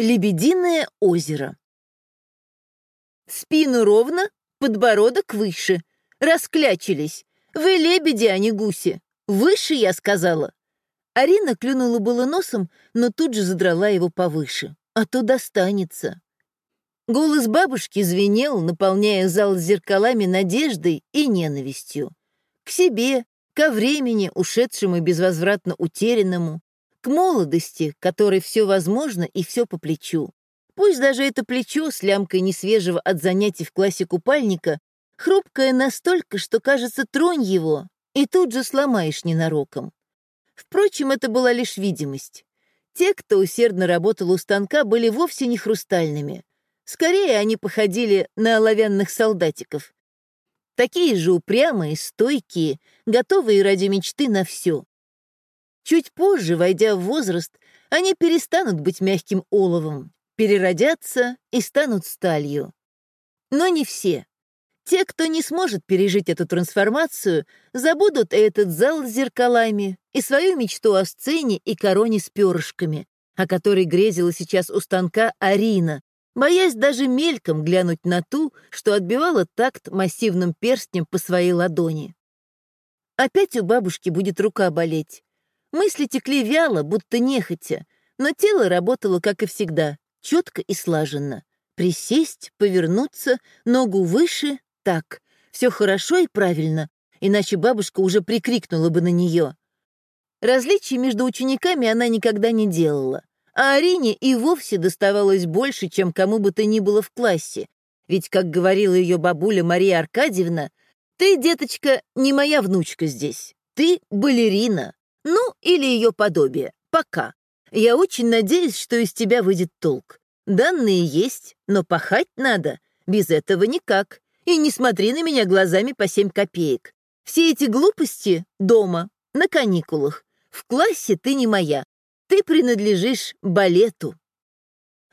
Лебединое озеро. Спину ровно, подбородок выше. Расклячились. Вы лебеди, а не гуси. Выше, я сказала. Арина клюнула было носом, но тут же задрала его повыше. А то достанется. Голос бабушки звенел, наполняя зал зеркалами надеждой и ненавистью. К себе, ко времени, ушедшему и безвозвратно утерянному, к молодости, которой все возможно и все по плечу. Пусть даже это плечо с лямкой несвежего от занятий в классе купальника хрупкое настолько, что, кажется, тронь его, и тут же сломаешь ненароком. Впрочем, это была лишь видимость. Те, кто усердно работал у станка, были вовсе не хрустальными. Скорее, они походили на оловянных солдатиков. Такие же упрямые, стойкие, готовые ради мечты на все. Чуть позже, войдя в возраст, они перестанут быть мягким оловом, переродятся и станут сталью. Но не все. Те, кто не сможет пережить эту трансформацию, забудут этот зал с зеркалами и свою мечту о сцене и короне с перышками, о которой грезила сейчас у станка Арина, боясь даже мельком глянуть на ту, что отбивала такт массивным перстнем по своей ладони. Опять у бабушки будет рука болеть, Мысли текли вяло, будто нехотя, но тело работало, как и всегда, четко и слаженно. Присесть, повернуться, ногу выше — так. Все хорошо и правильно, иначе бабушка уже прикрикнула бы на нее. Различий между учениками она никогда не делала, а Арине и вовсе доставалось больше, чем кому бы то ни было в классе. Ведь, как говорила ее бабуля Мария Аркадьевна, «Ты, деточка, не моя внучка здесь. Ты балерина, ну, или ее подобие. Пока. Я очень надеюсь, что из тебя выйдет толк. Данные есть, но пахать надо. Без этого никак. И не смотри на меня глазами по семь копеек. Все эти глупости дома, на каникулах. В классе ты не моя. Ты принадлежишь балету.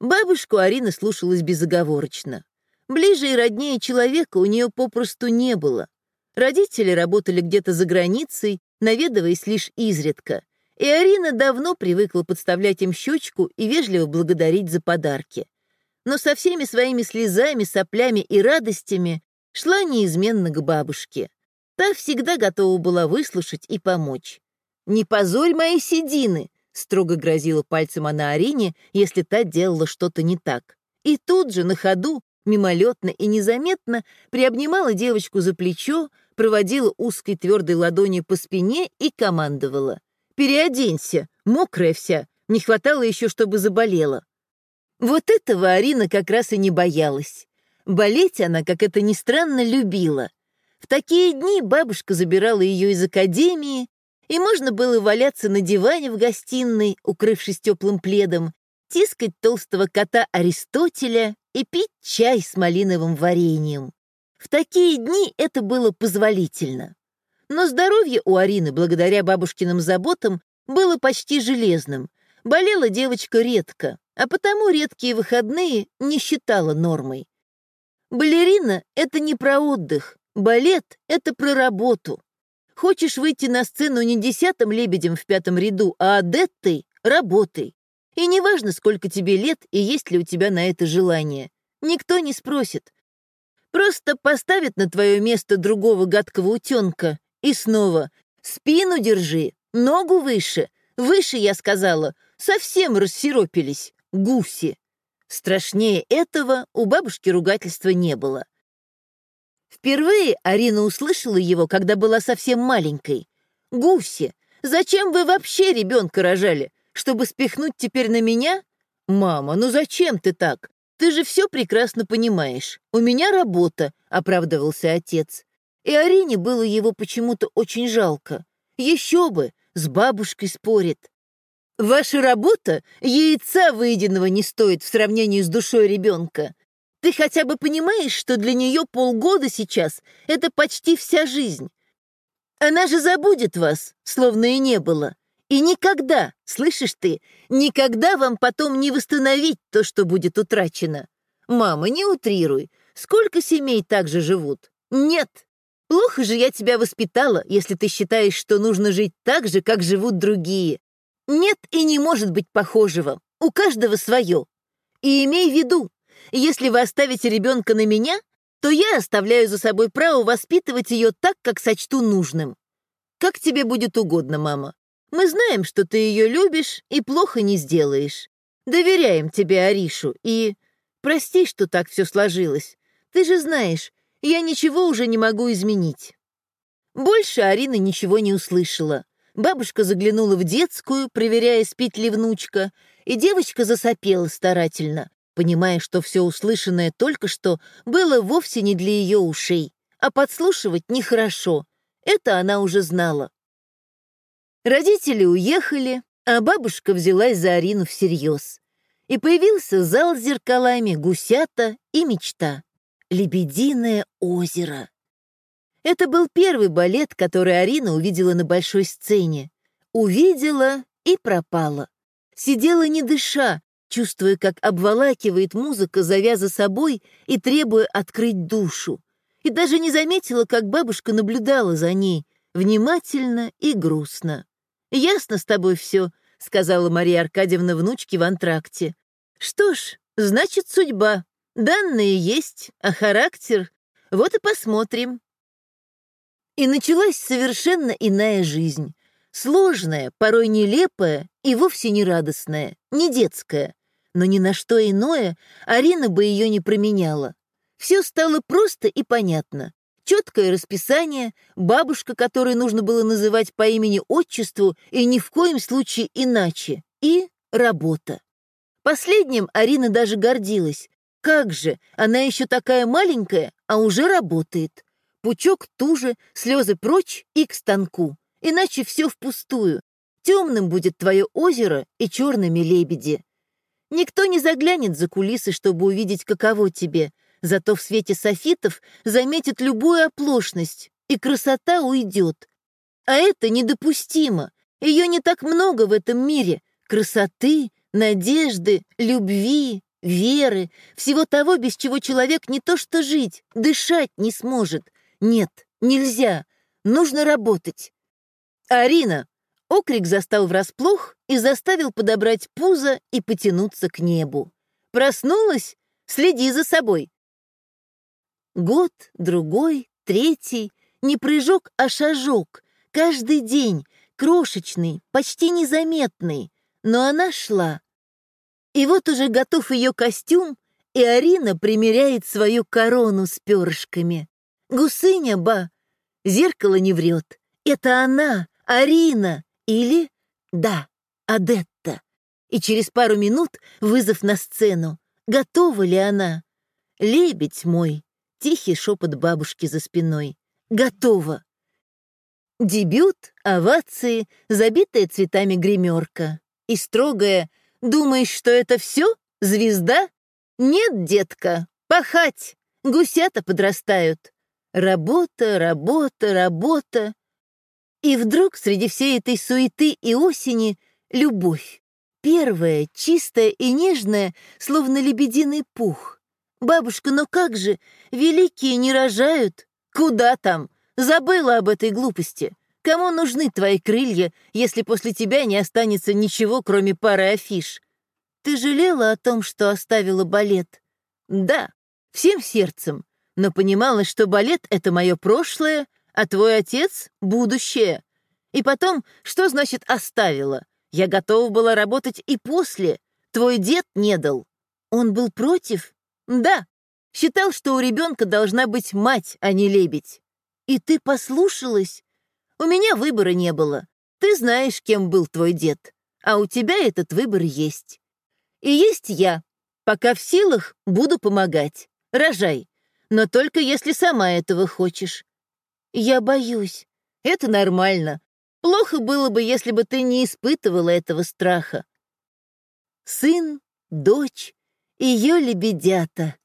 Бабушку Арина слушалась безоговорочно. Ближе и роднее человека у нее попросту не было. Родители работали где-то за границей, наведываясь лишь изредка, и Арина давно привыкла подставлять им щечку и вежливо благодарить за подарки. Но со всеми своими слезами, соплями и радостями шла неизменно к бабушке. Та всегда готова была выслушать и помочь. «Не позорь мои седины!» — строго грозила пальцем она Арине, если та делала что-то не так. И тут же, на ходу, мимолетно и незаметно приобнимала девочку за плечо, проводила узкой твердой ладонью по спине и командовала. «Переоденься, мокрая вся, не хватало еще, чтобы заболела». Вот этого Арина как раз и не боялась. Болеть она, как это ни странно, любила. В такие дни бабушка забирала ее из академии, и можно было валяться на диване в гостиной, укрывшись теплым пледом, тискать толстого кота Аристотеля и пить чай с малиновым вареньем. В такие дни это было позволительно. Но здоровье у Арины, благодаря бабушкиным заботам, было почти железным. Болела девочка редко, а потому редкие выходные не считала нормой. Балерина — это не про отдых, балет — это про работу. Хочешь выйти на сцену не десятым лебедем в пятом ряду, а адеттой — работай. И неважно, сколько тебе лет и есть ли у тебя на это желание. Никто не спросит, Просто поставит на твое место другого гадкого утенка. И снова «Спину держи, ногу выше, выше, я сказала, совсем рассиропились, гуси». Страшнее этого у бабушки ругательства не было. Впервые Арина услышала его, когда была совсем маленькой. «Гуси, зачем вы вообще ребенка рожали? Чтобы спихнуть теперь на меня? Мама, ну зачем ты так? «Ты же все прекрасно понимаешь. У меня работа», — оправдывался отец. И Арине было его почему-то очень жалко. Еще бы, с бабушкой спорит. «Ваша работа яйца выеденного не стоит в сравнении с душой ребенка. Ты хотя бы понимаешь, что для нее полгода сейчас — это почти вся жизнь. Она же забудет вас, словно и не было. И никогда, слышишь ты, никогда вам потом не восстановить то, что будет утрачено. Мама, не утрируй. Сколько семей так же живут? Нет. Плохо же я тебя воспитала, если ты считаешь, что нужно жить так же, как живут другие. Нет и не может быть похожего. У каждого свое. И имей в виду, если вы оставите ребенка на меня, то я оставляю за собой право воспитывать ее так, как сочту нужным. Как тебе будет угодно, мама. Мы знаем, что ты ее любишь и плохо не сделаешь. Доверяем тебе Аришу и... Прости, что так все сложилось. Ты же знаешь, я ничего уже не могу изменить». Больше Арина ничего не услышала. Бабушка заглянула в детскую, проверяя, спит ли внучка, и девочка засопела старательно, понимая, что все услышанное только что было вовсе не для ее ушей, а подслушивать нехорошо. Это она уже знала. Родители уехали, а бабушка взялась за Арину всерьез. И появился зал с зеркалами, гусята и мечта. «Лебединое озеро». Это был первый балет, который Арина увидела на большой сцене. Увидела и пропала. Сидела не дыша, чувствуя, как обволакивает музыка, зовя за собой и требуя открыть душу. И даже не заметила, как бабушка наблюдала за ней, внимательно и грустно. «Ясно с тобой все», — сказала Мария Аркадьевна внучке в антракте. «Что ж, значит, судьба. Данные есть, а характер... Вот и посмотрим». И началась совершенно иная жизнь. Сложная, порой нелепая и вовсе не радостная, не детская. Но ни на что иное Арина бы ее не променяла. Все стало просто и понятно. Четкое расписание, бабушка, которую нужно было называть по имени-отчеству и ни в коем случае иначе, и работа. Последним Арина даже гордилась. Как же, она еще такая маленькая, а уже работает. Пучок туже, слезы прочь и к станку. Иначе все впустую. Темным будет твое озеро и черными лебеди. Никто не заглянет за кулисы, чтобы увидеть, каково тебе, Зато в свете софитов заметит любую оплошность, и красота уйдет. А это недопустимо. Ее не так много в этом мире. Красоты, надежды, любви, веры, всего того, без чего человек не то что жить, дышать не сможет. Нет, нельзя. Нужно работать. Арина! Окрик застал врасплох и заставил подобрать пузо и потянуться к небу. Проснулась? Следи за собой. Год, другой, третий, не прыжок, а шажок, каждый день, крошечный, почти незаметный, но она шла. И вот уже готов ее костюм, и Арина примеряет свою корону с перышками. Гусыня, ба, зеркало не врет. Это она, Арина, или, да, Адетта. И через пару минут вызов на сцену. Готова ли она? Лебедь мой, Тихий шепот бабушки за спиной. «Готово!» Дебют, овации, забитая цветами гримерка. И строгая «Думаешь, что это все? Звезда?» «Нет, детка, пахать! Гусята подрастают!» Работа, работа, работа. И вдруг среди всей этой суеты и осени любовь. Первая, чистая и нежная, словно лебединый пух. «Бабушка, но как же? Великие не рожают!» «Куда там? Забыла об этой глупости. Кому нужны твои крылья, если после тебя не останется ничего, кроме пары афиш? Ты жалела о том, что оставила балет?» «Да, всем сердцем, но понимала, что балет — это мое прошлое, а твой отец — будущее. И потом, что значит «оставила»? Я готова была работать и после. Твой дед не дал. Он был против? Да, считал, что у ребенка должна быть мать, а не лебедь. И ты послушалась? У меня выбора не было. Ты знаешь, кем был твой дед, а у тебя этот выбор есть. И есть я. Пока в силах, буду помогать. Рожай. Но только если сама этого хочешь. Я боюсь. Это нормально. Плохо было бы, если бы ты не испытывала этого страха. Сын, дочь, ее лебедята,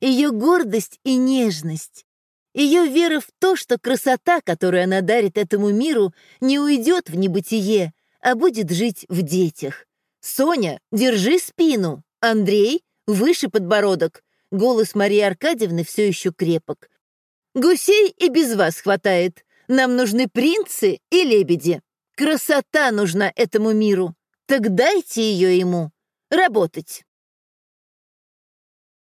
ее гордость и нежность, ее вера в то, что красота, которую она дарит этому миру, не уйдет в небытие, а будет жить в детях. «Соня, держи спину! Андрей, выше подбородок!» Голос Марии Аркадьевны все еще крепок. «Гусей и без вас хватает. Нам нужны принцы и лебеди. Красота нужна этому миру. Так дайте ее ему. Работать!»